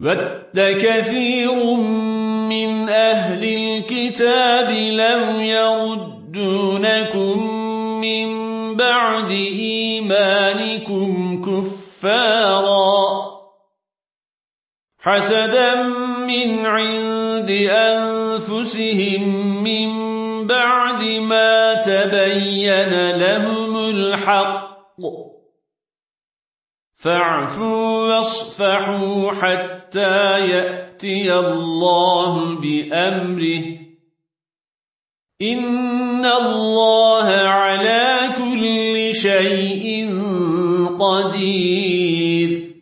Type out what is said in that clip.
ود كثير من أهل الكتاب لو يردونكم من بعد إيمانكم كفارا حسدا من عند أنفسهم من بعد ما تبين لهم الحق فاعفوا واصفحوا حتى يأتي الله بأمره. إن الله على كل شيء قدير.